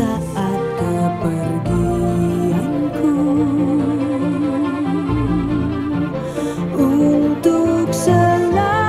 saat kepergianku untuk selamanya.